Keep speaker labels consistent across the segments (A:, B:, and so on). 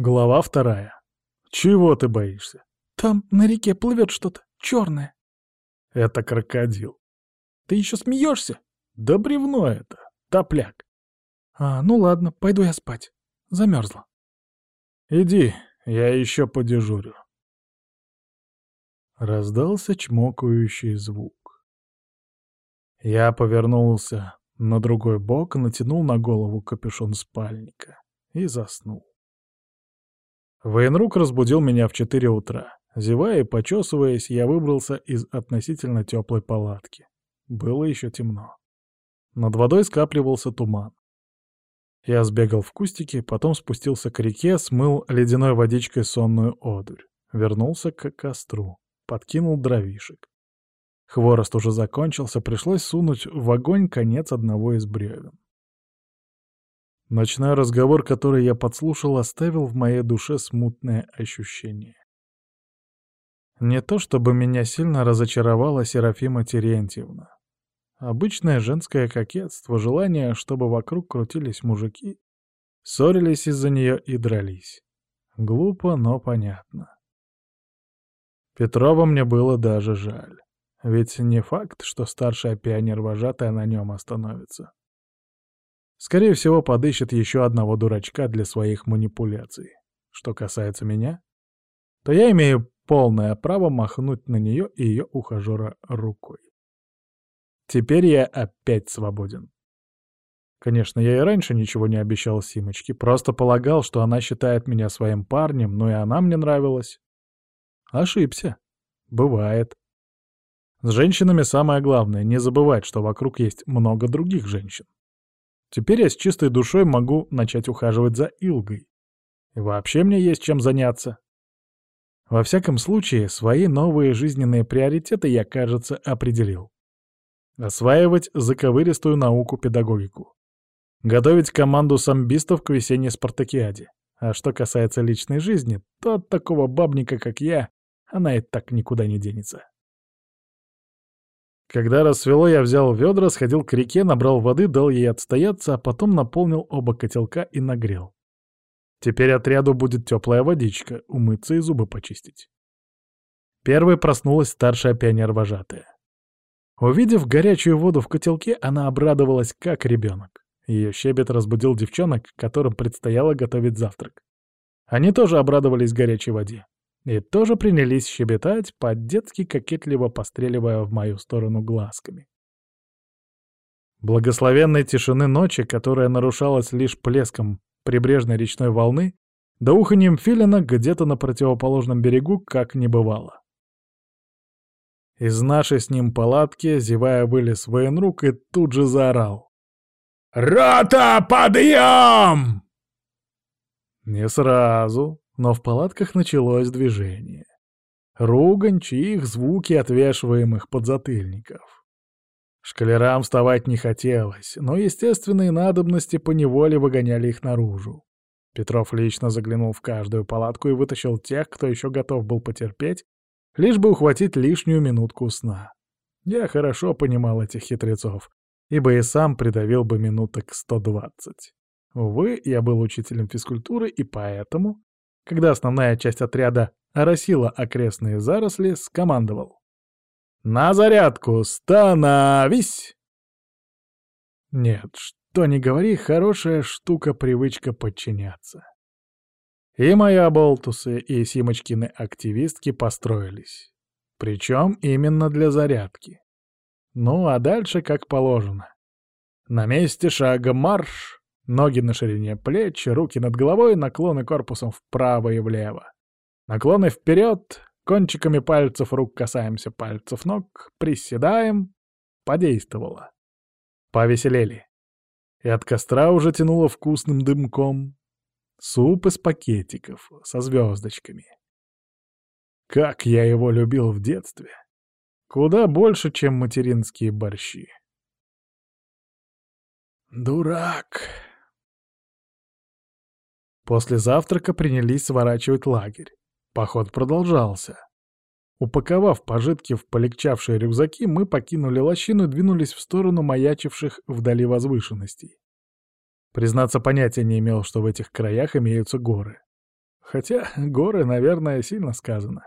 A: Глава вторая. Чего ты боишься?
B: Там на реке плывет что-то черное.
A: Это крокодил.
B: Ты еще смеешься?
A: Да бревно это. Топляк.
B: А, ну ладно, пойду я спать. Замерзла.
A: Иди, я еще подежурю. Раздался чмокающий звук. Я повернулся на другой бок, натянул на голову капюшон спальника и заснул. Военрук разбудил меня в четыре утра. Зевая и почесываясь, я выбрался из относительно теплой палатки. Было еще темно. Над водой скапливался туман. Я сбегал в кустики, потом спустился к реке, смыл ледяной водичкой сонную одурь. Вернулся к костру, подкинул дровишек. Хворост уже закончился, пришлось сунуть в огонь конец одного из бревен. Ночной разговор, который я подслушал, оставил в моей душе смутное ощущение. Не то чтобы меня сильно разочаровала Серафима Терентьевна. Обычное женское кокетство, желание, чтобы вокруг крутились мужики, ссорились из-за нее и дрались. Глупо, но понятно. Петрова мне было даже жаль. Ведь не факт, что старшая пионер-вожатая на нем остановится. Скорее всего, подыщет еще одного дурачка для своих манипуляций. Что касается меня, то я имею полное право махнуть на нее и ее ухажера рукой. Теперь я опять свободен. Конечно, я и раньше ничего не обещал Симочке, просто полагал, что она считает меня своим парнем, но и она мне нравилась. Ошибся. Бывает. С женщинами самое главное — не забывать, что вокруг есть много других женщин. Теперь я с чистой душой могу начать ухаживать за Илгой. И вообще мне есть чем заняться. Во всяком случае, свои новые жизненные приоритеты я, кажется, определил. Осваивать заковыристую науку-педагогику. Готовить команду самбистов к весенней спартакиаде. А что касается личной жизни, то от такого бабника, как я, она и так никуда не денется. Когда рассвело, я взял ведра, сходил к реке, набрал воды, дал ей отстояться, а потом наполнил оба котелка и нагрел. Теперь отряду будет теплая водичка, умыться и зубы почистить. Первой проснулась старшая пионер-вожатая. Увидев горячую воду в котелке, она обрадовалась, как ребенок. Ее щебет разбудил девчонок, которым предстояло готовить завтрак. Они тоже обрадовались горячей воде и тоже принялись щебетать, по-детски кокетливо постреливая в мою сторону глазками. Благословенной тишины ночи, которая нарушалась лишь плеском прибрежной речной волны, да уханьем филина где-то на противоположном берегу как не бывало. Из нашей с ним палатки, зевая, вылез военрук и тут же заорал. «Рота, подъем!» Не сразу, но в палатках началось движение. Ругань, чих, звуки отвешиваемых подзатыльников. Шкалерам вставать не хотелось, но естественные надобности поневоле выгоняли их наружу. Петров лично заглянул в каждую палатку и вытащил тех, кто еще готов был потерпеть, лишь бы ухватить лишнюю минутку сна. Я хорошо понимал этих хитрецов, ибо и сам придавил бы минуток 120. Увы, я был учителем физкультуры, и поэтому когда основная часть отряда оросила окрестные заросли, скомандовал. «На зарядку! Становись!» Нет, что ни говори, хорошая штука привычка подчиняться. И мои болтусы, и Симочкины активистки построились. Причем именно для зарядки. Ну, а дальше как положено. На месте шага марш! Ноги на ширине плеч, руки над головой, наклоны корпусом вправо и влево. Наклоны вперед, кончиками пальцев рук касаемся пальцев ног, приседаем. Подействовало. Повеселели. И от костра уже тянуло вкусным дымком. Суп из пакетиков со звездочками. Как я его любил в детстве. Куда больше, чем материнские борщи. «Дурак!» После завтрака принялись сворачивать лагерь. Поход продолжался. Упаковав пожитки в полегчавшие рюкзаки, мы покинули лощину и двинулись в сторону маячивших вдали возвышенностей. Признаться, понятия не имел, что в этих краях имеются горы. Хотя горы, наверное, сильно сказано.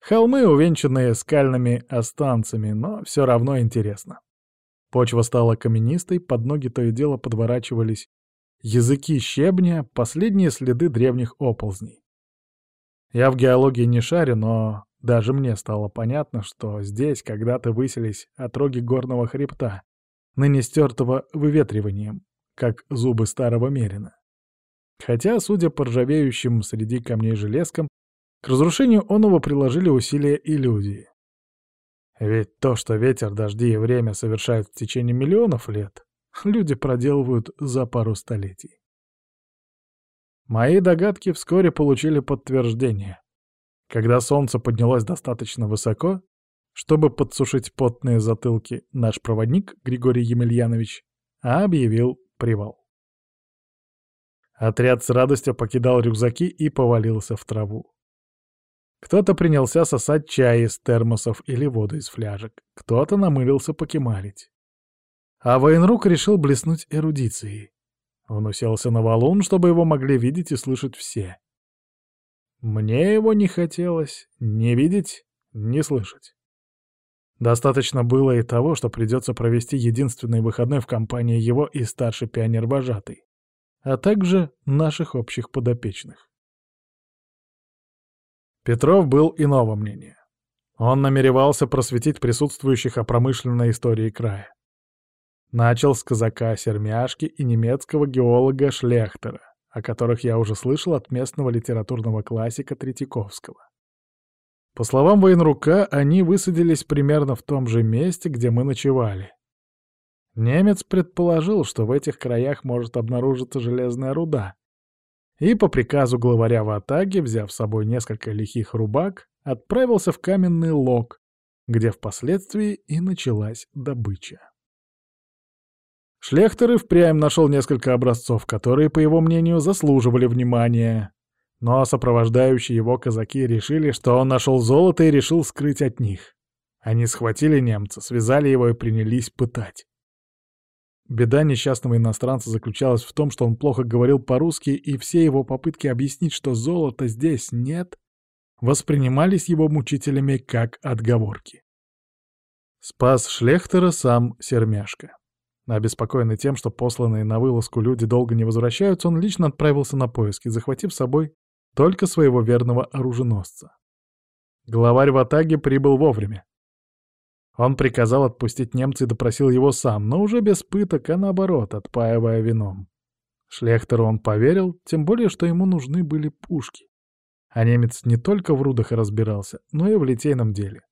A: Холмы, увенчанные скальными останцами, но все равно интересно. Почва стала каменистой, под ноги то и дело подворачивались языки щебня, последние следы древних оползней. Я в геологии не шарю, но даже мне стало понятно, что здесь когда-то высились отроги горного хребта, ныне стертого выветриванием, как зубы старого мерина. Хотя, судя по ржавеющим среди камней железкам, к разрушению оного приложили усилия и люди. Ведь то, что ветер, дожди и время совершают в течение миллионов лет, люди проделывают за пару столетий. Мои догадки вскоре получили подтверждение. Когда солнце поднялось достаточно высоко, чтобы подсушить потные затылки, наш проводник Григорий Емельянович объявил привал. Отряд с радостью покидал рюкзаки и повалился в траву. Кто-то принялся сосать чай из термосов или воду из фляжек, кто-то намылился покемарить. А военрук решил блеснуть эрудицией. Он уселся на валун, чтобы его могли видеть и слышать все. Мне его не хотелось ни видеть, ни слышать. Достаточно было и того, что придется провести единственный выходной в компании его и старший пионер-вожатый, а также наших общих подопечных. Петров был иного мнения. Он намеревался просветить присутствующих о промышленной истории края. Начал с казака Сермяшки и немецкого геолога Шлехтера, о которых я уже слышал от местного литературного классика Третьяковского. По словам военрука, они высадились примерно в том же месте, где мы ночевали. Немец предположил, что в этих краях может обнаружиться железная руда, и по приказу главаря в Атаге, взяв с собой несколько лихих рубак, отправился в каменный лог, где впоследствии и началась добыча. Шлехтер и впрямь нашел несколько образцов, которые, по его мнению, заслуживали внимания. Но сопровождающие его казаки решили, что он нашел золото и решил скрыть от них. Они схватили немца, связали его и принялись пытать. Беда несчастного иностранца заключалась в том, что он плохо говорил по-русски, и все его попытки объяснить, что золота здесь нет, воспринимались его мучителями как отговорки. Спас Шлехтера сам Сермяшка. Обеспокоенный тем, что посланные на вылазку люди долго не возвращаются, он лично отправился на поиски, захватив с собой только своего верного оруженосца. Главарь в Атаге прибыл вовремя. Он приказал отпустить немца и допросил его сам, но уже без пыток, а наоборот, отпаивая вином. Шлехтеру он поверил, тем более, что ему нужны были пушки. А немец не только в рудах разбирался, но и в литейном деле.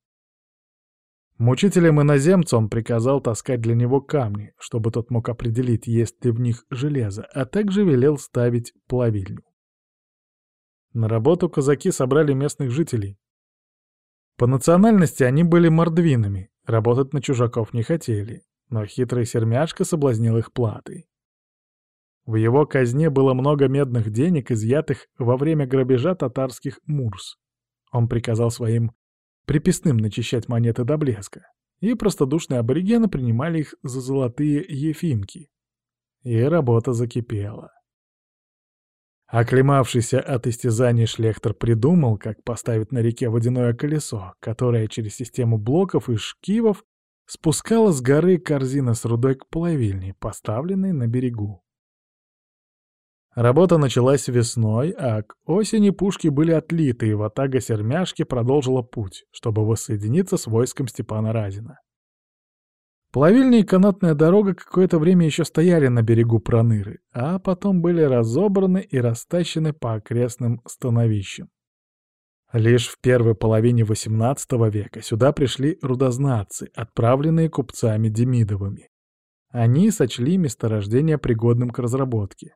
A: Мучителям иноземца он приказал таскать для него камни, чтобы тот мог определить, есть ли в них железо, а также велел ставить плавильню. На работу казаки собрали местных жителей. По национальности они были мордвинами, работать на чужаков не хотели, но хитрый сермяшка соблазнил их платой. В его казне было много медных денег, изъятых во время грабежа татарских мурс. Он приказал своим приписным начищать монеты до блеска, и простодушные аборигены принимали их за золотые ефимки. И работа закипела. Оклемавшийся от истязаний Шлехтер придумал, как поставить на реке водяное колесо, которое через систему блоков и шкивов спускало с горы корзина с рудой к плавильне, поставленной на берегу. Работа началась весной, а к осени пушки были отлиты, и ватага Сермяшки продолжила путь, чтобы воссоединиться с войском Степана Разина. Плавильня и канатная дорога какое-то время еще стояли на берегу Проныры, а потом были разобраны и растащены по окрестным становищам. Лишь в первой половине XVIII века сюда пришли рудознатцы, отправленные купцами Демидовыми. Они сочли месторождение пригодным к разработке.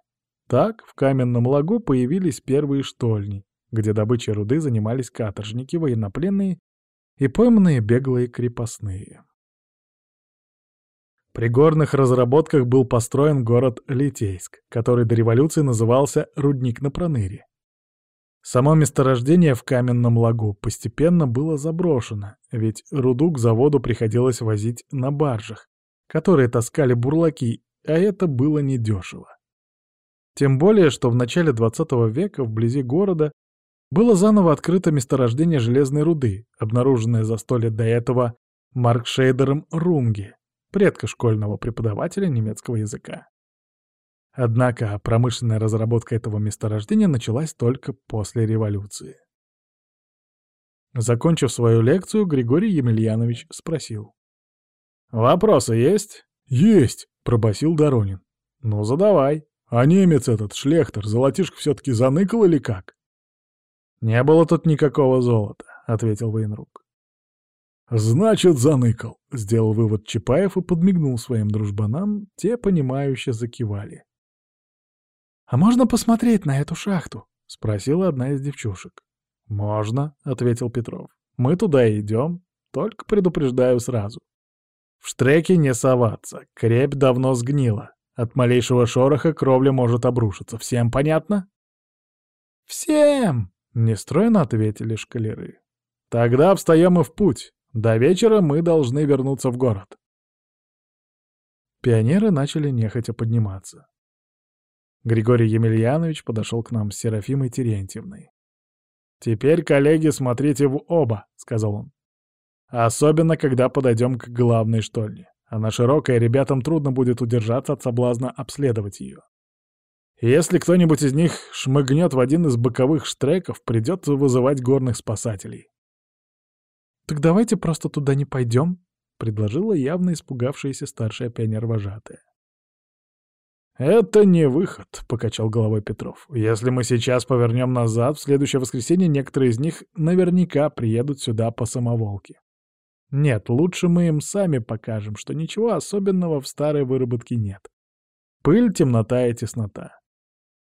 A: Так в каменном лагу появились первые штольни, где добычей руды занимались каторжники, военнопленные и пойманные беглые крепостные. При горных разработках был построен город Литейск, который до революции назывался Рудник на Проныре. Само месторождение в каменном лагу постепенно было заброшено, ведь руду к заводу приходилось возить на баржах, которые таскали бурлаки, а это было недешево. Тем более, что в начале 20 века вблизи города было заново открыто месторождение железной руды, обнаруженное за сто лет до этого Маркшейдером Рунге, предка школьного преподавателя немецкого языка. Однако промышленная разработка этого месторождения началась только после революции. Закончив свою лекцию, Григорий Емельянович спросил. «Вопросы есть?» «Есть!» — пробасил Доронин. «Ну, задавай. А немец этот, Шлехтер, золотишко все-таки заныкал или как?» «Не было тут никакого золота», — ответил военрук. «Значит, заныкал», — сделал вывод Чапаев и подмигнул своим дружбанам, те, понимающе закивали.
B: «А можно посмотреть на эту шахту?» — спросила одна из девчушек.
A: «Можно», — ответил Петров. «Мы туда и идем, только предупреждаю сразу. В штреке не соваться, крепь давно сгнила. От малейшего шороха кровля может обрушиться. Всем понятно?»
B: «Всем!»
A: — нестройно ответили шкалеры. «Тогда встаем и в путь. До вечера мы должны вернуться в город». Пионеры начали нехотя подниматься. Григорий Емельянович подошел к нам с Серафимой Терентьевной. «Теперь, коллеги, смотрите в оба», — сказал он. «Особенно, когда подойдем к главной штольне. Она широкая, ребятам трудно будет удержаться от соблазна обследовать ее. Если кто-нибудь из них шмыгнет в один из боковых штреков, придется вызывать горных спасателей».
B: «Так давайте просто туда не пойдем», —
A: предложила явно испугавшаяся старшая пионер-вожатая. «Это не выход», — покачал головой Петров. «Если мы сейчас повернем назад, в следующее воскресенье некоторые из них наверняка приедут сюда по самоволке. Нет, лучше мы им сами покажем, что ничего особенного в старой выработке нет. Пыль, темнота и теснота.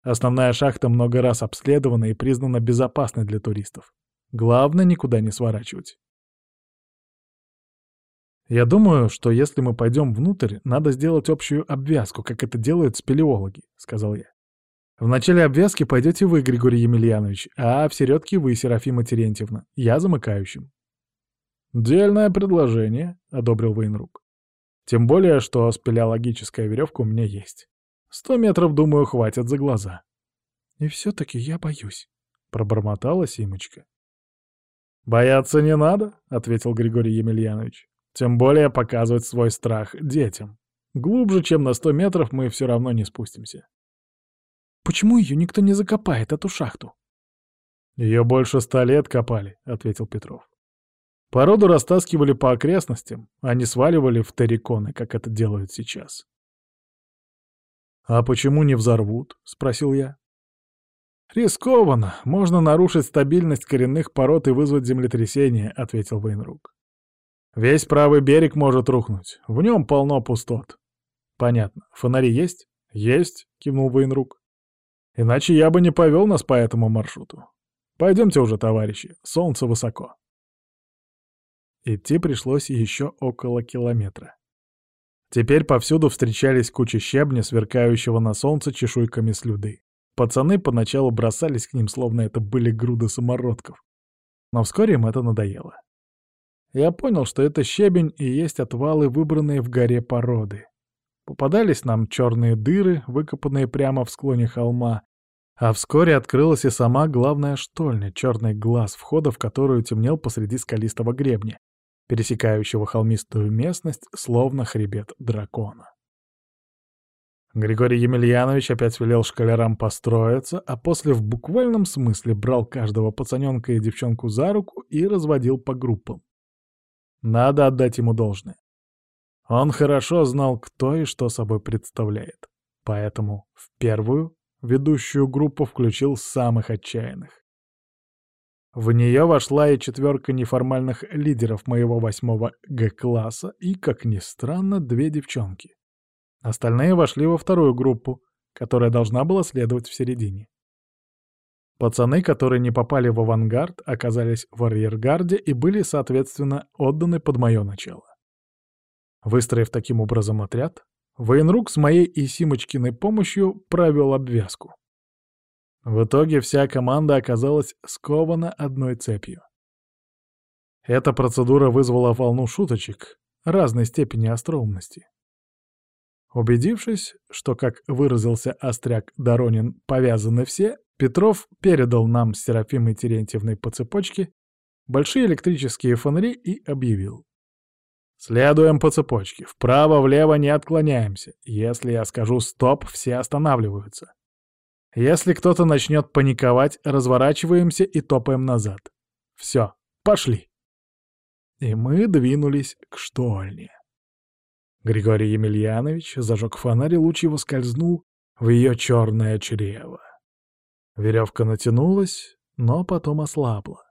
A: Основная шахта много раз обследована и признана безопасной для туристов. Главное, никуда не сворачивать. Я думаю, что если мы пойдем внутрь, надо сделать общую обвязку, как это делают спелеологи, — сказал я. В начале обвязки пойдете вы, Григорий Емельянович, а в середке вы, Серафима Терентьевна. Я замыкающим. «Дельное предложение», — одобрил военрук. «Тем более, что спелеологическая веревка у меня есть. Сто метров, думаю, хватит за глаза».
B: «И все-таки я боюсь», —
A: пробормотала Симочка. «Бояться не надо», — ответил Григорий Емельянович. Тем более показывать свой страх детям. Глубже, чем на сто метров, мы все равно не спустимся.
B: «Почему ее никто не закопает, эту шахту?»
A: «Ее больше ста лет копали», — ответил Петров. Породу растаскивали по окрестностям, а не сваливали в терриконы, как это делают сейчас. «А почему не взорвут?» — спросил я. «Рискованно. Можно нарушить стабильность коренных пород и вызвать землетрясение», — ответил Вейнрук. Весь правый берег может рухнуть. В нем полно пустот. Понятно. Фонари есть? Есть, кивнул военрук. Иначе я бы не повел нас по этому маршруту. Пойдемте уже, товарищи. Солнце высоко. Идти пришлось еще около километра. Теперь повсюду встречались кучи щебня, сверкающего на солнце чешуйками слюды. Пацаны поначалу бросались к ним, словно это были груды самородков. Но вскоре им это надоело. Я понял, что это щебень и есть отвалы, выбранные в горе породы. Попадались нам черные дыры, выкопанные прямо в склоне холма, а вскоре открылась и сама главная штольня, черный глаз входа, в которую темнел посреди скалистого гребня, пересекающего холмистую местность, словно хребет дракона. Григорий Емельянович опять велел шкалерам построиться, а после в буквальном смысле брал каждого пацаненка и девчонку за руку и разводил по группам. Надо отдать ему должное. Он хорошо знал, кто и что собой представляет. Поэтому в первую ведущую группу включил самых отчаянных. В нее вошла и четверка неформальных лидеров моего восьмого Г-класса и, как ни странно, две девчонки. Остальные вошли во вторую группу, которая должна была следовать в середине. Пацаны, которые не попали в авангард, оказались в арьергарде и были, соответственно, отданы под мое начало. Выстроив таким образом отряд, военрук с моей и Симочкиной помощью провел обвязку. В итоге вся команда оказалась скована одной цепью. Эта процедура вызвала волну шуточек разной степени остроумности. Убедившись, что, как выразился остряк Доронин, повязаны все, Петров передал нам с Серафимой Терентьевной по цепочке большие электрические фонари и объявил. Следуем по цепочке. Вправо-влево не отклоняемся. Если я скажу «стоп», все останавливаются. Если кто-то начнет паниковать, разворачиваемся и топаем назад. Все, пошли. И мы двинулись к штольне. Григорий Емельянович зажег фонарь, и луч его скользнул в ее черное чрево. Веревка натянулась, но потом ослабла.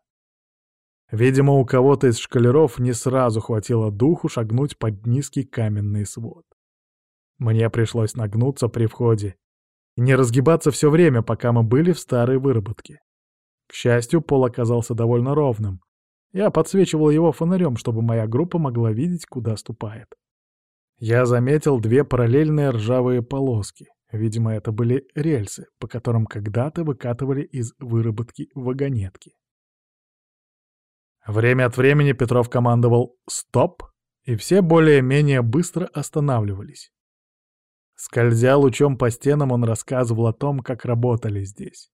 A: Видимо, у кого-то из шкалеров не сразу хватило духу шагнуть под низкий каменный свод. Мне пришлось нагнуться при входе не разгибаться все время, пока мы были в старой выработке. К счастью, пол оказался довольно ровным. Я подсвечивал его фонарем, чтобы моя группа могла видеть, куда ступает. Я заметил две параллельные ржавые полоски. Видимо, это были рельсы, по которым когда-то выкатывали из выработки вагонетки. Время от времени Петров командовал «стоп», и все более-менее быстро останавливались. Скользя лучом по стенам, он рассказывал о том, как работали здесь.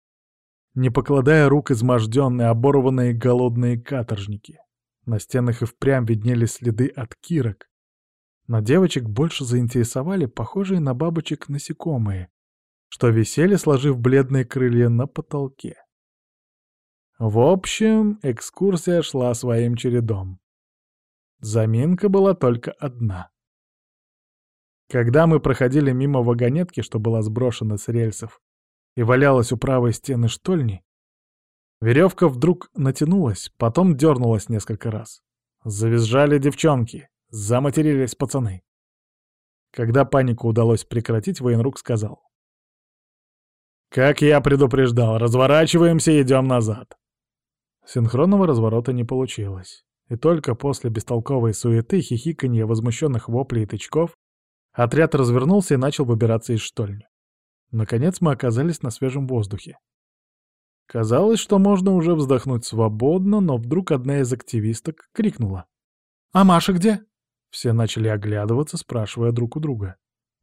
A: Не покладая рук изможденные, оборванные голодные каторжники. На стенах и впрямь виднелись следы от кирок. Но девочек больше заинтересовали похожие на бабочек насекомые, что висели, сложив бледные крылья на потолке. В общем, экскурсия шла своим чередом. Заминка была только одна. Когда мы проходили мимо вагонетки, что была сброшена с рельсов, и валялась у правой стены штольни, веревка вдруг натянулась, потом дернулась несколько раз. Завизжали девчонки, заматерились пацаны. Когда панику удалось прекратить, военрук сказал. «Как я предупреждал, разворачиваемся и идем назад. Синхронного разворота не получилось. И только после бестолковой суеты, хихиканья, возмущенных воплей и тычков, отряд развернулся и начал выбираться из штольни. Наконец мы оказались на свежем воздухе. Казалось, что можно уже вздохнуть свободно, но вдруг одна из активисток крикнула. «А Маша где?» Все начали оглядываться, спрашивая друг у друга.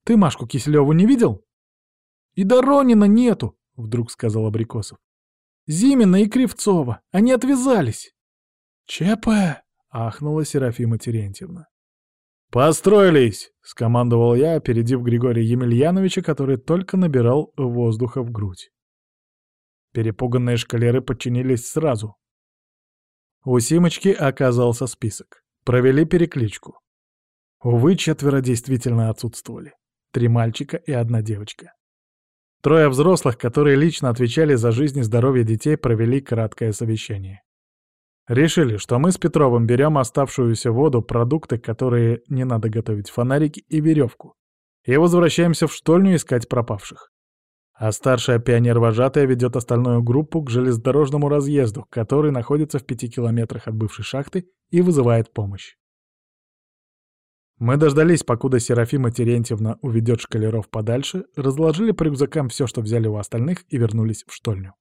A: «Ты Машку Киселеву не видел?» «И Доронина нету!» — вдруг сказал Абрикосов. Зимина и Кривцова. Они отвязались. ЧП! ахнула Серафима Терентьевна. «Построились!» — скомандовал я, опередив Григория Емельяновича, который только набирал воздуха в грудь. Перепуганные шкалеры подчинились сразу. У Симочки оказался список. Провели перекличку. Увы, четверо действительно отсутствовали. Три мальчика и одна девочка. Трое взрослых, которые лично отвечали за жизнь и здоровье детей, провели краткое совещание. Решили, что мы с Петровым берем оставшуюся воду, продукты, которые не надо готовить, фонарики и веревку, и возвращаемся в штольню искать пропавших. А старшая пионер-вожатая ведет остальную группу к железнодорожному разъезду, который находится в пяти километрах от бывшей шахты и вызывает помощь. Мы дождались, покуда Серафима Терентьевна уведет шкалеров подальше, разложили по рюкзакам все, что взяли у остальных, и вернулись в штольню.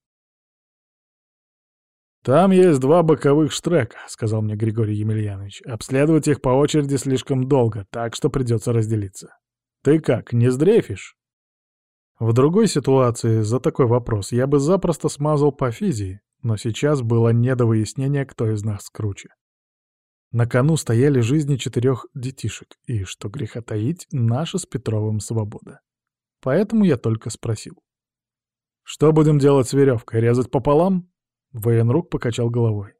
A: «Там есть два боковых штрека», — сказал мне Григорий Емельянович. «Обследовать их по очереди слишком долго, так что придется разделиться. Ты как, не сдрейфишь?» В другой ситуации за такой вопрос я бы запросто смазал по физии, но сейчас было не до выяснения, кто из нас круче. На кону стояли жизни четырех детишек, и, что греха таить, наша с Петровым свобода. Поэтому я только спросил. «Что будем делать с веревкой? Резать пополам?» Военрук покачал головой.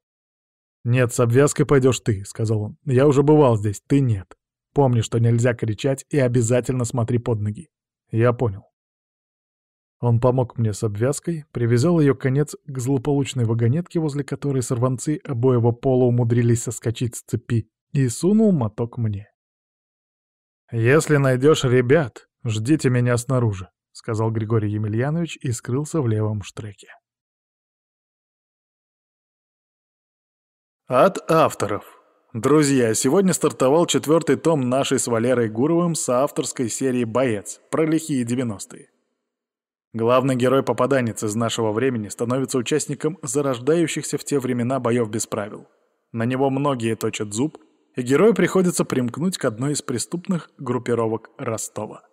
A: «Нет, с обвязкой пойдешь ты», — сказал он. «Я уже бывал здесь, ты нет. Помни, что нельзя кричать и обязательно смотри под ноги». «Я понял». Он помог мне с обвязкой, привязал ее конец к злополучной вагонетке, возле которой сорванцы обоего пола умудрились соскочить с цепи, и сунул моток мне. «Если найдешь ребят, ждите меня снаружи», — сказал Григорий Емельянович и скрылся в левом штреке. От авторов. Друзья, сегодня стартовал четвертый том нашей с Валерой Гуровым соавторской серии «Боец» про лихие девяностые. Главный герой-попаданец из нашего времени становится участником зарождающихся в те времена боев без правил. На него многие точат зуб, и герою приходится примкнуть к одной из преступных группировок Ростова.